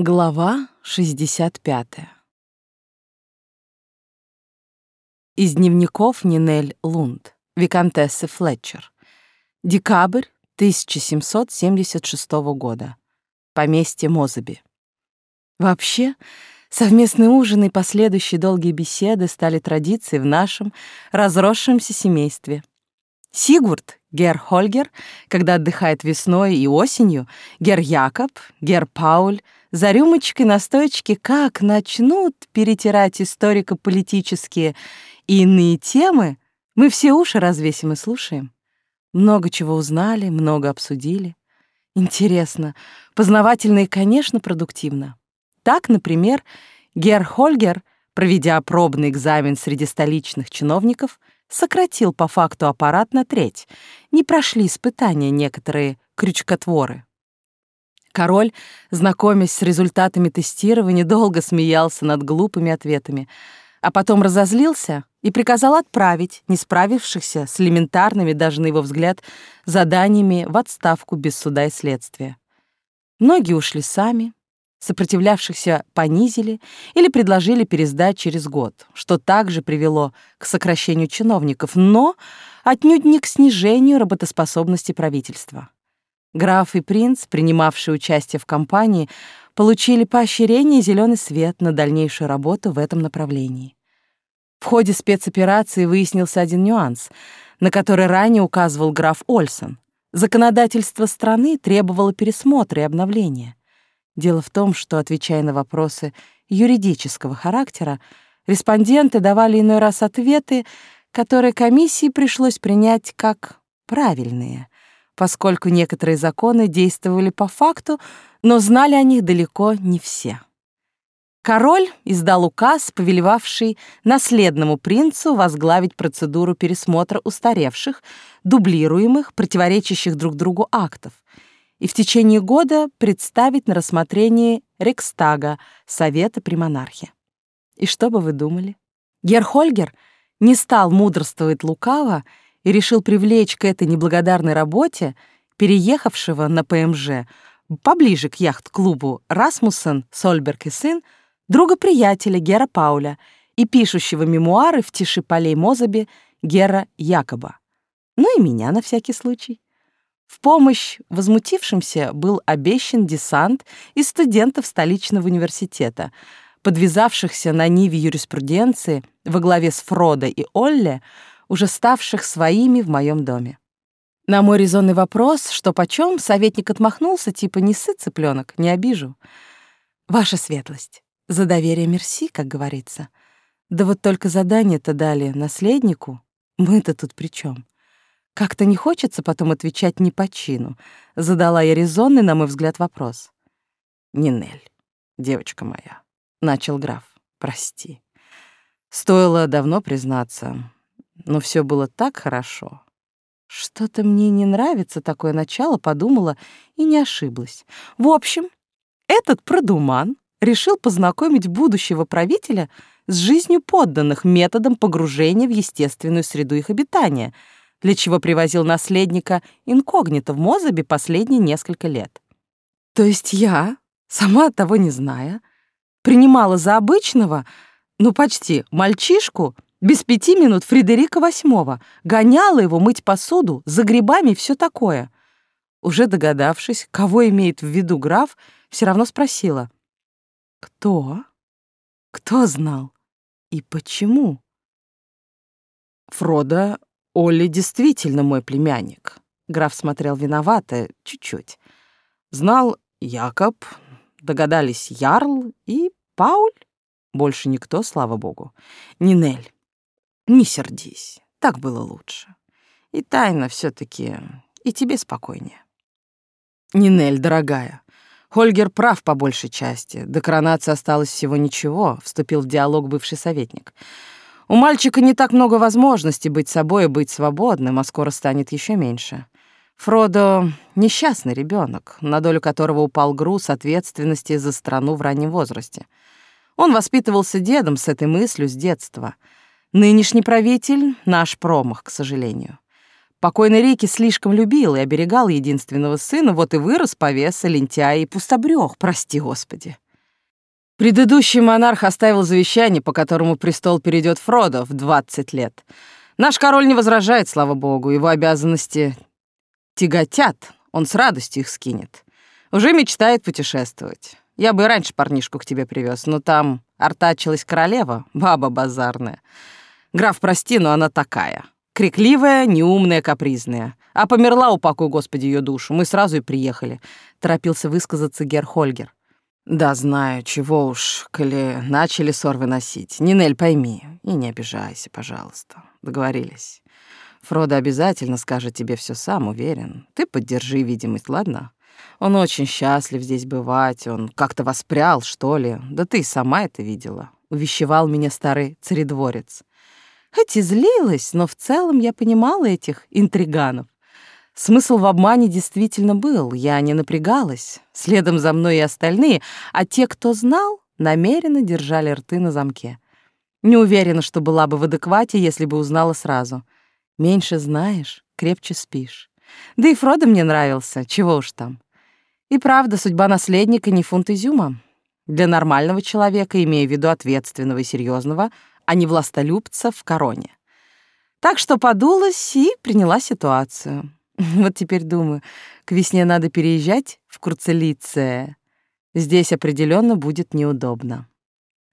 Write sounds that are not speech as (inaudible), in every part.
Глава 65. Из дневников Нинель Лунд, виконтессы Флетчер. Декабрь 1776 года. Поместье Мозаби. Вообще, совместные ужины и последующие долгие беседы стали традицией в нашем разросшемся семействе. Сигурд, Гер Хольгер, когда отдыхает весной и осенью, Гер Якоб, Гер Пауль — за рюмочкой настоечки как начнут перетирать историко-политические и иные темы, мы все уши развесим и слушаем. Много чего узнали, много обсудили. Интересно, познавательно и, конечно, продуктивно. Так, например, Гер Хольгер, проведя пробный экзамен среди столичных чиновников, сократил по факту аппарат на треть. Не прошли испытания некоторые крючкотворы. Король, знакомясь с результатами тестирования, долго смеялся над глупыми ответами, а потом разозлился и приказал отправить не справившихся с элементарными, даже на его взгляд, заданиями в отставку без суда и следствия. Многие ушли сами, сопротивлявшихся понизили или предложили пересдать через год, что также привело к сокращению чиновников, но отнюдь не к снижению работоспособности правительства. Граф и принц, принимавшие участие в кампании, получили поощрение и зеленый свет на дальнейшую работу в этом направлении. В ходе спецоперации выяснился один нюанс, на который ранее указывал граф Ольсон. Законодательство страны требовало пересмотра и обновления. Дело в том, что, отвечая на вопросы юридического характера, респонденты давали иной раз ответы, которые комиссии пришлось принять как правильные — поскольку некоторые законы действовали по факту, но знали о них далеко не все. Король издал указ, повелевавший наследному принцу возглавить процедуру пересмотра устаревших, дублируемых, противоречащих друг другу актов и в течение года представить на рассмотрение Рекстага, Совета при монархе. И что бы вы думали? Герхольгер не стал мудрствовать лукаво и решил привлечь к этой неблагодарной работе переехавшего на ПМЖ поближе к яхт-клубу Расмуссен, Сольберг и сын, друга-приятеля Гера Пауля и пишущего мемуары в тиши полей Мозаби Гера Якоба. Ну и меня на всякий случай. В помощь возмутившимся был обещан десант из студентов столичного университета, подвязавшихся на ниве юриспруденции во главе с Фродо и Олле, уже ставших своими в моем доме. На мой резонный вопрос, что почем, советник отмахнулся, типа «не сыт, цыпленок, не обижу». «Ваша светлость, за доверие мерси, как говорится. Да вот только задание-то дали наследнику, мы-то тут при чем? Как-то не хочется потом отвечать не по чину», — задала я резонный, на мой взгляд, вопрос. «Нинель, девочка моя», — начал граф, — «прости. Стоило давно признаться, но все было так хорошо. Что-то мне не нравится такое начало, подумала и не ошиблась. В общем, этот продуман решил познакомить будущего правителя с жизнью подданных методом погружения в естественную среду их обитания, для чего привозил наследника инкогнито в Мозабе последние несколько лет. То есть я, сама того не зная, принимала за обычного, ну почти, мальчишку — без пяти минут Фредерика VIII гоняла его мыть посуду, за грибами все такое. Уже догадавшись, кого имеет в виду граф, все равно спросила. «Кто? Кто знал? И почему?» «Фродо, Олли действительно мой племянник». Граф смотрел виновато, чуть-чуть. Знал Якоб, догадались Ярл и Пауль. Больше никто, слава богу. Нинель. Не сердись, так было лучше. И тайна все таки и тебе спокойнее. Нинель, дорогая, Хольгер прав по большей части. До коронации осталось всего ничего, вступил в диалог бывший советник. У мальчика не так много возможностей быть собой и быть свободным, а скоро станет еще меньше. Фродо — несчастный ребенок, на долю которого упал груз ответственности за страну в раннем возрасте. Он воспитывался дедом с этой мыслью с детства — Нынешний правитель — наш промах, к сожалению. Покойный Рики слишком любил и оберегал единственного сына, вот и вырос повеса, лентяй и пустобрёх, прости господи. Предыдущий монарх оставил завещание, по которому престол перейдет Фродо в 20 лет. Наш король не возражает, слава богу, его обязанности тяготят, он с радостью их скинет. Уже мечтает путешествовать. Я бы и раньше парнишку к тебе привез, но там артачилась королева, баба базарная. Граф, прости, но она такая. Крикливая, неумная, капризная. А померла, упокой, Господи, ее душу. Мы сразу и приехали. Торопился высказаться Герхольгер. Да, знаю, чего уж, коли начали ссор выносить. Нинель, пойми и не обижайся, пожалуйста. Договорились. Фродо обязательно скажет тебе все сам, уверен. Ты поддержи видимость, ладно? Он очень счастлив здесь бывать, он как-то воспрял, что ли. Да ты сама это видела. Увещевал меня старый царедворец. Хоть и злилась, но в целом я понимала этих интриганов. Смысл в обмане действительно был, я не напрягалась. Следом за мной и остальные, а те, кто знал, намеренно держали рты на замке. Не уверена, что была бы в адеквате, если бы узнала сразу. Меньше знаешь, крепче спишь. Да и Фродо мне нравился, чего уж там. И правда, судьба наследника не фунт изюма. Для нормального человека, имея в виду ответственного и серьезного, а не властолюбца в короне. Так что подулась и приняла ситуацию. (laughs) Вот теперь думаю, к весне надо переезжать в Курцелице. Здесь определенно будет неудобно.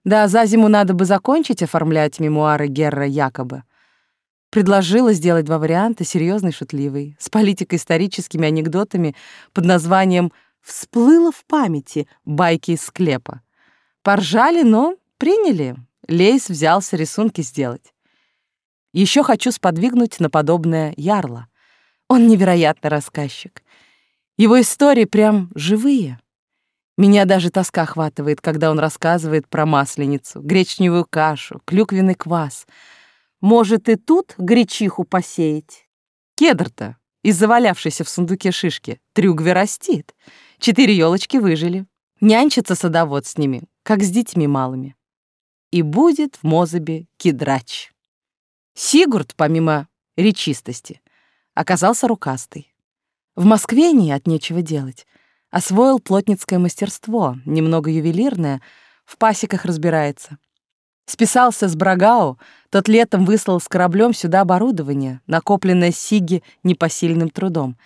Да, за зиму надо бы закончить оформлять мемуары Герра Якоба. Предложила сделать два варианта, серьезный и шутливый, с политико-историческими анекдотами под названием «Всплыло в памяти байки из склепа». Поржали, но приняли. Лейс взялся рисунки сделать. Еще хочу сподвигнуть на подобное Ярла. Он невероятный рассказчик. Его истории прям живые. Меня даже тоска охватывает, когда он рассказывает про масленицу, гречневую кашу, клюквенный квас. Может, и тут гречиху посеять? Кедр-то, из завалявшейся в сундуке шишки, трюгве растит. Четыре елочки выжили. Нянчится садовод с ними, как с детьми малыми и будет в Мозыбе кедрач. Сигурд, помимо речистости, оказался рукастый. В Москве не от нечего делать. Освоил плотницкое мастерство, немного ювелирное, в пасеках разбирается. Списался с Брагау, тот летом выслал с кораблем сюда оборудование, накопленное Сиги непосильным трудом.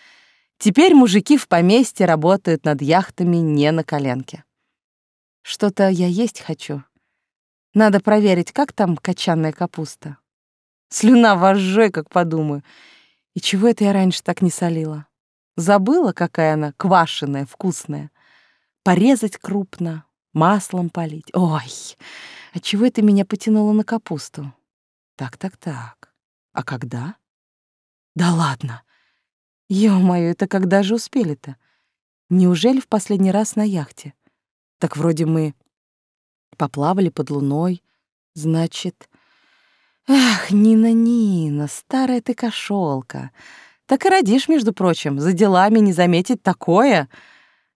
Теперь мужики в поместье работают над яхтами не на коленке. Что-то я есть хочу, надо проверить, как там качанная капуста. Слюна вожжой, как подумаю. И чего это я раньше так не солила? Забыла, какая она квашеная, вкусная. Порезать крупно, маслом полить. Ой, а чего это меня потянуло на капусту? Так, так, так. А когда? Да ладно. Ё-моё, это когда же успели-то? Неужели в последний раз на яхте? Так вроде мы поплавали под луной. Значит... Ах, Нина-Нина, старая ты кошелка. Так и родишь, между прочим, за делами не заметить такое.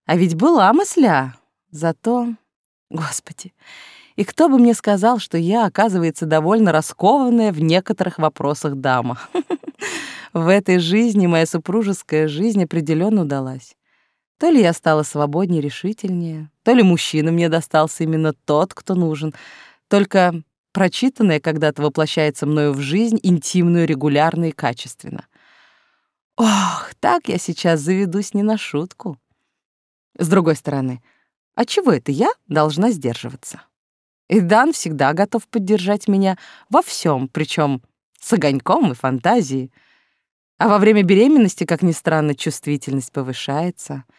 А ведь была мысля. Зато... Господи, и кто бы мне сказал, что я, оказывается, довольно раскованная в некоторых вопросах дама. (laughs) В этой жизни моя супружеская жизнь определенно удалась. То ли я стала свободнее, решительнее, то ли мужчина мне достался именно тот, кто нужен. Только прочитанное когда-то воплощается мною в жизнь интимную, регулярно и качественно. Ох, так я сейчас заведусь не на шутку. С другой стороны, а чего это я должна сдерживаться? И Дан всегда готов поддержать меня во всем, причем с огоньком и фантазией. А во время беременности, как ни странно, чувствительность повышается —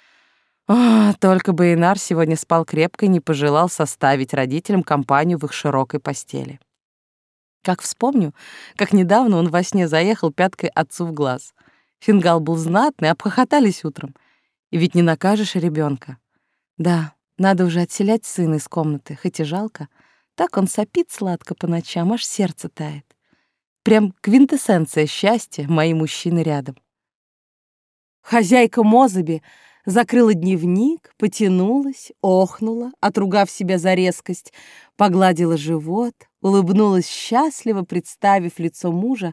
о, только бы Инар сегодня спал крепко и не пожелал составить родителям компанию в их широкой постели. Как вспомню, как недавно он во сне заехал пяткой отцу в глаз. Фингал был знатный, обхохотались утром. И ведь не накажешь ребенка. Да, надо уже отселять сына из комнаты, хоть и жалко. Так он сопит сладко по ночам, аж сердце тает. Прям квинтэссенция счастья, мои мужчины рядом. Хозяйка Мозаби закрыла дневник, потянулась, охнула, отругав себя за резкость, погладила живот, улыбнулась счастливо, представив лицо мужа,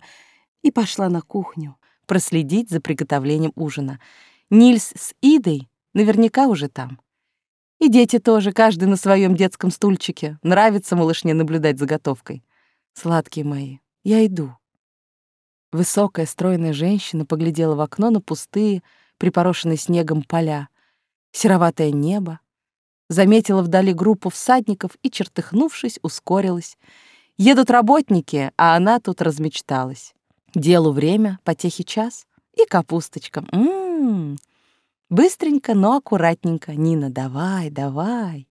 и пошла на кухню проследить за приготовлением ужина. Нильс с Идой наверняка уже там. И дети тоже, каждый на своем детском стульчике. Нравится малышне наблюдать за готовкой. Сладкие мои, я иду. Высокая, стройная женщина поглядела в окно на пустые, припорошенные снегом поля, сероватое небо, заметила вдали группу всадников и, чертыхнувшись, ускорилась. Едут работники, а она тут размечталась. Делу время, потехи час и капусточка. М -м -м. Быстренько, но аккуратненько. Нина, давай, давай.